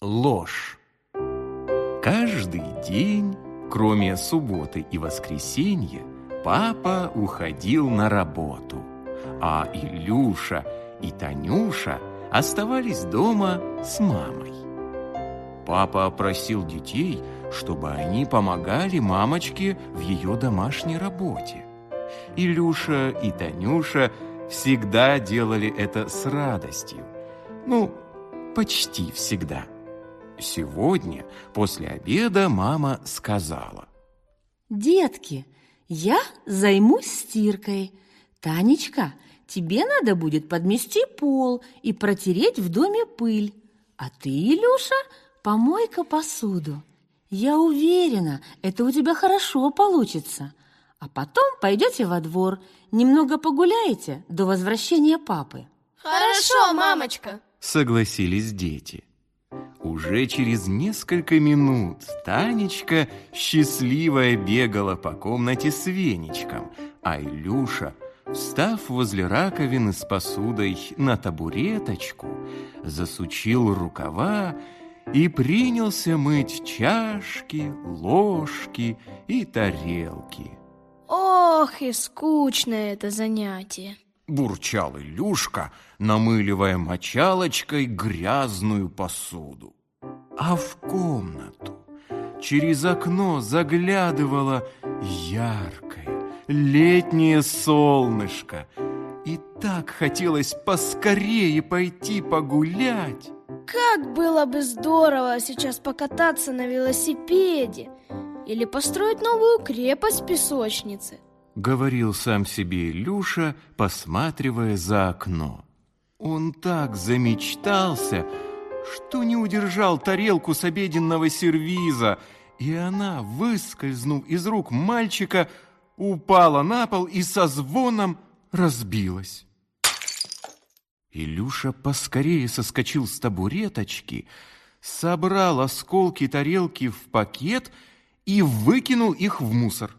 Ложь. Каждый день, кроме субботы и воскресенья, папа уходил на работу, а Илюша и Танюша оставались дома с мамой. Папа просил детей, чтобы они помогали мамочке в ее домашней работе. Илюша и Танюша всегда делали это с радостью. Ну, почти всегда. Сегодня, после обеда, мама сказала. Детки, я займусь стиркой. Танечка, тебе надо будет подмести пол и протереть в доме пыль. А ты, Илюша, помой-ка посуду. Я уверена, это у тебя хорошо получится. А потом пойдете во двор, немного погуляете до возвращения папы. Хорошо, мамочка. Согласились дети. Уже через несколько минут Танечка счастливая бегала по комнате с веничком, а Илюша, встав возле раковины с посудой на табуреточку, засучил рукава и принялся мыть чашки, ложки и тарелки. Ох, и скучное это занятие. Бурчал Илюшка, намыливая мочалочкой грязную посуду. А в комнату через окно заглядывало яркое летнее солнышко. И так хотелось поскорее пойти погулять. Как было бы здорово сейчас покататься на велосипеде или построить новую крепость в песочнице. Говорил сам себе Илюша, посматривая за окно. Он так замечтался, что не удержал тарелку с обеденного сервиза, и она, выскользнув из рук мальчика, упала на пол и со звоном разбилась. Илюша поскорее соскочил с табуреточки, собрал осколки тарелки в пакет и выкинул их в мусор.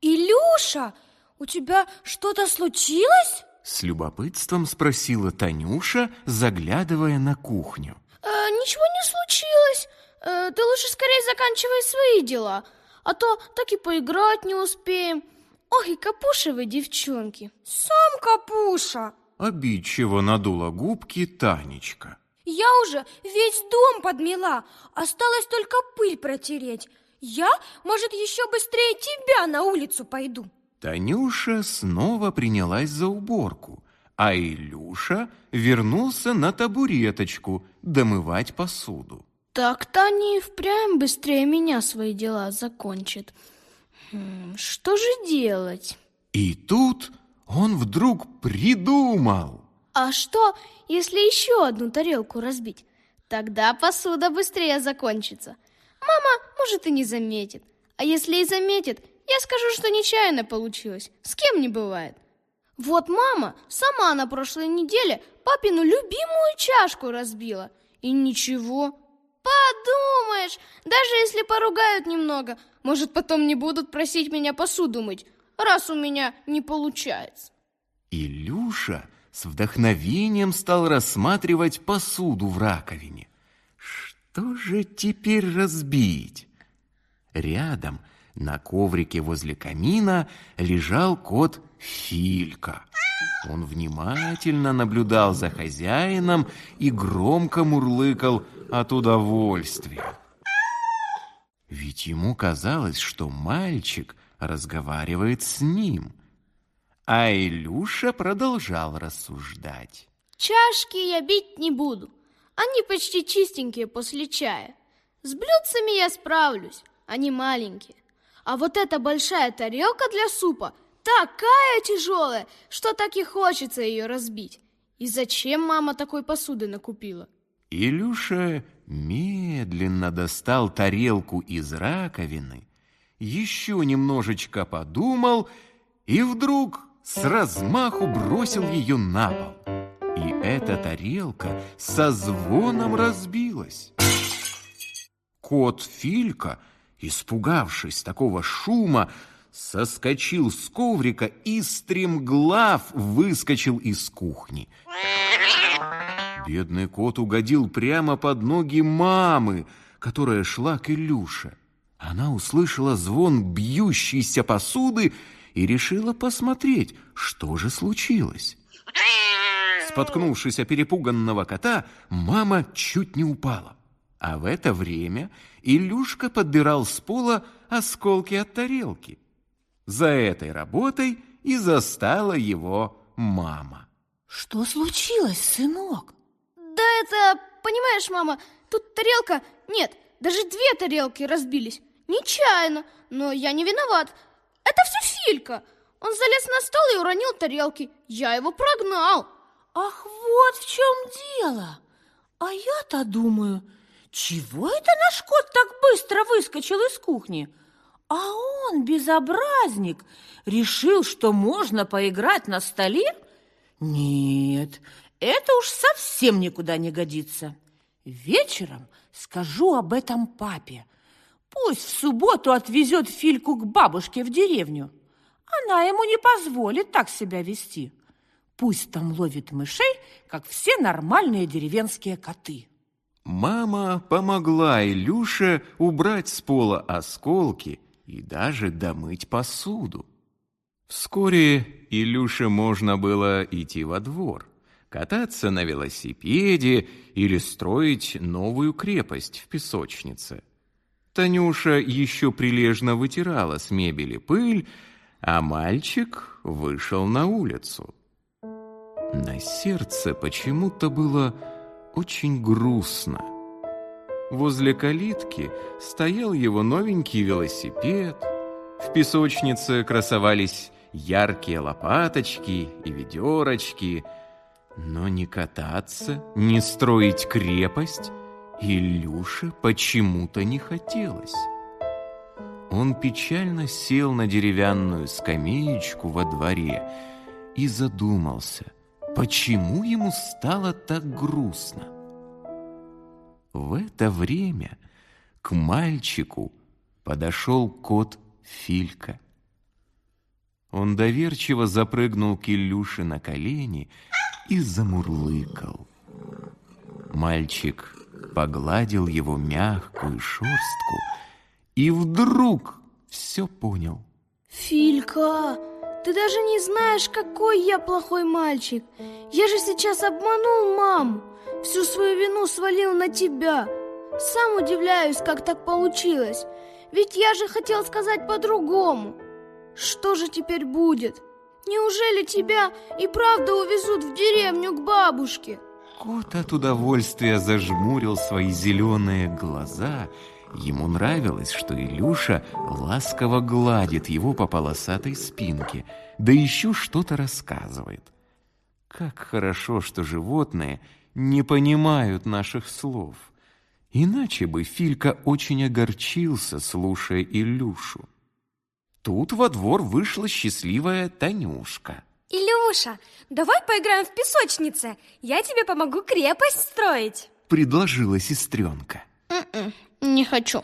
Илюша, у тебя что-то случилось? С любопытством спросила Танюша, заглядывая на кухню. Э, ничего не случилось. Э, ты лучше скорее заканчивай свои дела, а то так и поиграть не успеем. Ох, и капуши вы, девчонки. Сам капуша. Обидчиво надула губки Танечка. Я уже весь дом подмела, осталось только пыль протереть. Я, может, еще быстрее тебя на улицу пойду. Танюша снова принялась за уборку, а Илюша вернулся на табуреточку домывать посуду. Так-то они впрямь быстрее меня свои дела закончат. Хм, что же делать? И тут он вдруг придумал. А что, если еще одну тарелку разбить? Тогда посуда быстрее закончится. Мама, может, и не заметит. А если и заметит, я скажу, что нечаянно получилось. С кем не бывает. Вот мама сама на прошлой неделе папину любимую чашку разбила. И ничего. Подумаешь, даже если поругают немного, может, потом не будут просить меня посуду мыть, раз у меня не получается. Илюша с вдохновением стал рассматривать посуду в раковине. Что же теперь разбить? Рядом на коврике возле камина лежал кот Филька. Он внимательно наблюдал за хозяином и громко мурлыкал от удовольствия. Ведь ему казалось, что мальчик разговаривает с ним. А Илюша продолжал рассуждать. Чашки я бить не буду. Они почти чистенькие после чая. С блюдцами я справлюсь, они маленькие. А вот эта большая тарелка для супа такая тяжелая, что так и хочется ее разбить. И зачем мама такой посуды накупила? Илюша медленно достал тарелку из раковины, еще немножечко подумал и вдруг с размаху бросил ее на пол и эта тарелка со звоном разбилась. Кот Филька, испугавшись такого шума, соскочил с коврика и стремглав выскочил из кухни. Бедный кот угодил прямо под ноги мамы, которая шла к Илюше. Она услышала звон бьющейся посуды и решила посмотреть, что же случилось. Споткнувшись о перепуганного кота, мама чуть не упала. А в это время Илюшка подбирал с пола осколки от тарелки. За этой работой и застала его мама. Что случилось, сынок? Да это, понимаешь, мама, тут тарелка... Нет, даже две тарелки разбились. Нечаянно, но я не виноват. Это все Филька. Он залез на стол и уронил тарелки. Я его прогнал. Ах, вот в чем дело. А я-то думаю, чего это наш кот так быстро выскочил из кухни? А он, безобразник, решил, что можно поиграть на столе? Нет, это уж совсем никуда не годится. Вечером скажу об этом папе. Пусть в субботу отвезет Фильку к бабушке в деревню. Она ему не позволит так себя вести. Пусть там ловит мышей, как все нормальные деревенские коты. Мама помогла Илюше убрать с пола осколки и даже домыть посуду. Вскоре Илюше можно было идти во двор, кататься на велосипеде или строить новую крепость в песочнице. Танюша еще прилежно вытирала с мебели пыль, а мальчик вышел на улицу. На сердце почему-то было очень грустно. Возле калитки стоял его новенький велосипед. В песочнице красовались яркие лопаточки и ведерочки. Но не кататься, не строить крепость Илюше почему-то не хотелось. Он печально сел на деревянную скамеечку во дворе и задумался, почему ему стало так грустно. В это время к мальчику подошел кот Филька. Он доверчиво запрыгнул к Илюше на колени и замурлыкал. Мальчик погладил его мягкую шерстку и вдруг все понял. Филька, ты даже не знаешь, какой я плохой мальчик. Я же сейчас обманул маму, всю свою вину свалил на тебя. Сам удивляюсь, как так получилось. Ведь я же хотел сказать по-другому. Что же теперь будет? Неужели тебя и правда увезут в деревню к бабушке? Кот от удовольствия зажмурил свои зеленые глаза. Ему нравилось, что Илюша ласково гладит его по полосатой спинке, да еще что-то рассказывает. Как хорошо, что животные не понимают наших слов. Иначе бы Филька очень огорчился, слушая Илюшу. Тут во двор вышла счастливая Танюшка. Илюша, давай поиграем в песочнице. Я тебе помогу крепость строить. Предложила сестренка. М-м, не хочу.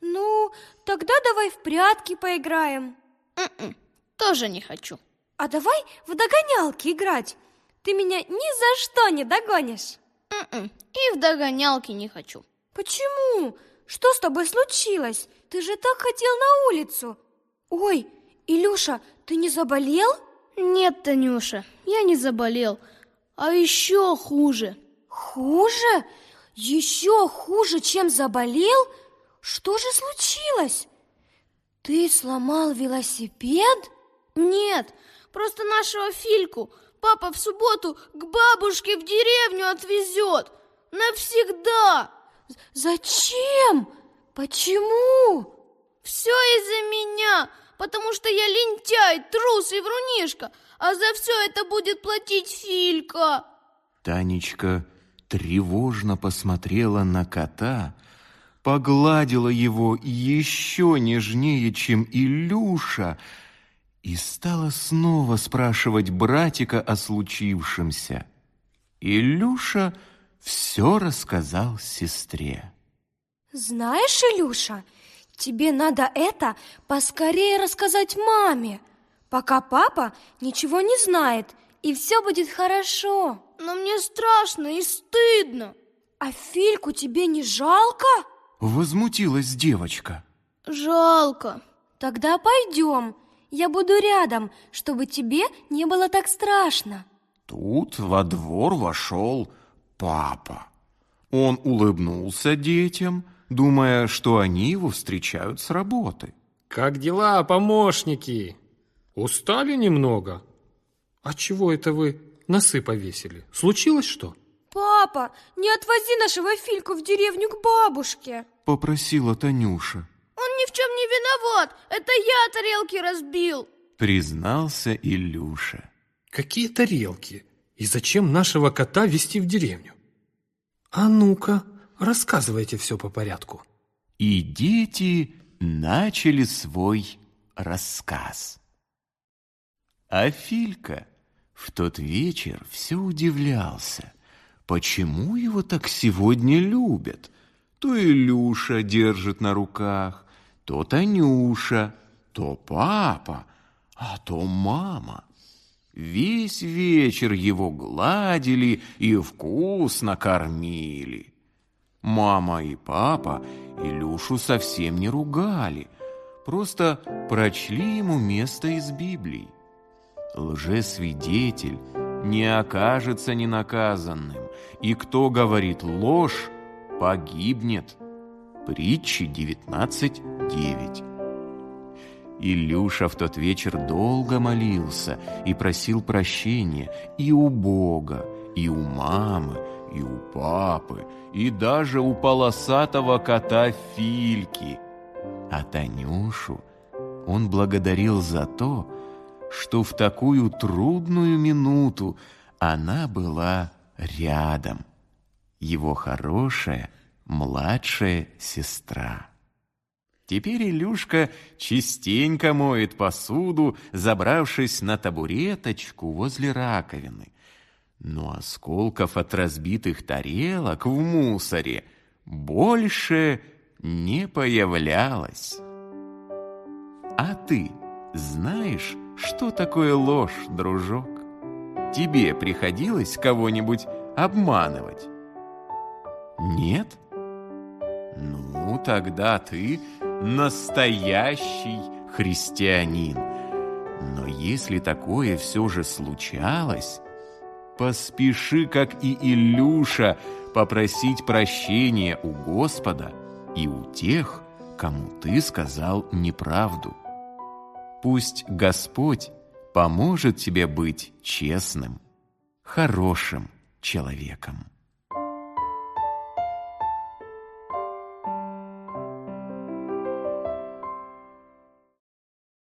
Ну, тогда давай в прятки поиграем. М-м, тоже не хочу. А давай в догонялки играть. Ты меня ни за что не догонишь. М-м, и в догонялки не хочу. Почему? Что с тобой случилось? Ты же так хотел на улицу. Ой, Илюша, ты не заболел? Нет, Танюша, я не заболел. А еще хуже. Хуже? Еще хуже, чем заболел? Что же случилось? Ты сломал велосипед? Нет, просто нашего Фильку папа в субботу к бабушке в деревню отвезет. Навсегда. Зачем? Почему? Все из-за меня потому что я лентяй, трус и врунишка, а за все это будет платить Филька. Танечка тревожно посмотрела на кота, погладила его еще нежнее, чем Илюша, и стала снова спрашивать братика о случившемся. Илюша все рассказал сестре. Знаешь, Илюша, Тебе надо это поскорее рассказать маме, пока папа ничего не знает и все будет хорошо. Но мне страшно и стыдно. А Фильку тебе не жалко? Возмутилась девочка. Жалко. Тогда пойдем. Я буду рядом, чтобы тебе не было так страшно. Тут во двор вошел папа. Он улыбнулся детям, думая, что они его встречают с работы. Как дела, помощники? Устали немного? А чего это вы носы повесили? Случилось что? Папа, не отвози нашего Фильку в деревню к бабушке. Попросила Танюша. Он ни в чем не виноват. Это я тарелки разбил. Признался Илюша. Какие тарелки? И зачем нашего кота везти в деревню? А ну-ка, рассказывайте все по порядку. И дети начали свой рассказ. А Филька в тот вечер все удивлялся, почему его так сегодня любят. То Илюша держит на руках, то Танюша, то папа, а то мама. Весь вечер его гладили и вкусно кормили. Мама и папа Илюшу совсем не ругали, просто прочли ему место из Библии. Лжесвидетель не окажется ненаказанным, и кто говорит ложь, погибнет. Притчи 19.9 Илюша в тот вечер долго молился и просил прощения и у Бога, и у мамы, и у папы, и даже у полосатого кота Фильки. А Танюшу он благодарил за то, что в такую трудную минуту она была рядом. Его хорошая младшая сестра. Теперь Илюшка частенько моет посуду, забравшись на табуреточку возле раковины. Но осколков от разбитых тарелок в мусоре больше не появлялось. А ты знаешь, что такое ложь, дружок? Тебе приходилось кого-нибудь обманывать? Нет? Ну, тогда ты настоящий христианин. Но если такое все же случалось, поспеши, как и Илюша, попросить прощения у Господа и у тех, кому ты сказал неправду. Пусть Господь поможет тебе быть честным, хорошим человеком.